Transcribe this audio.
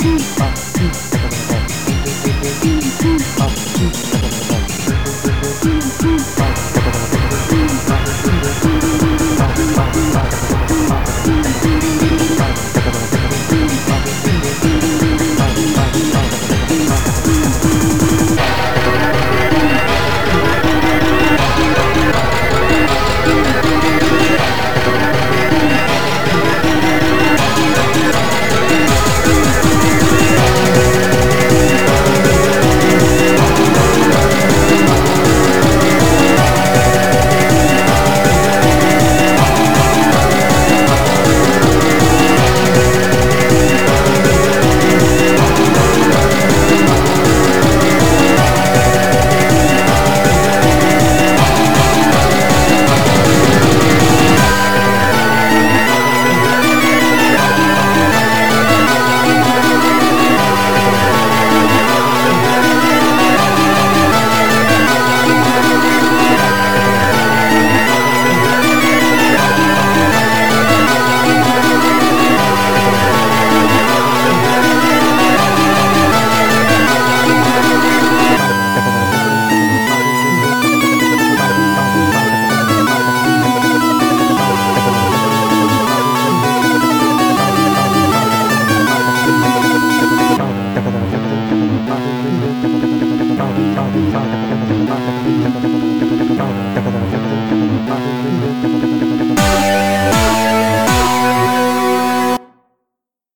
super. Gracias.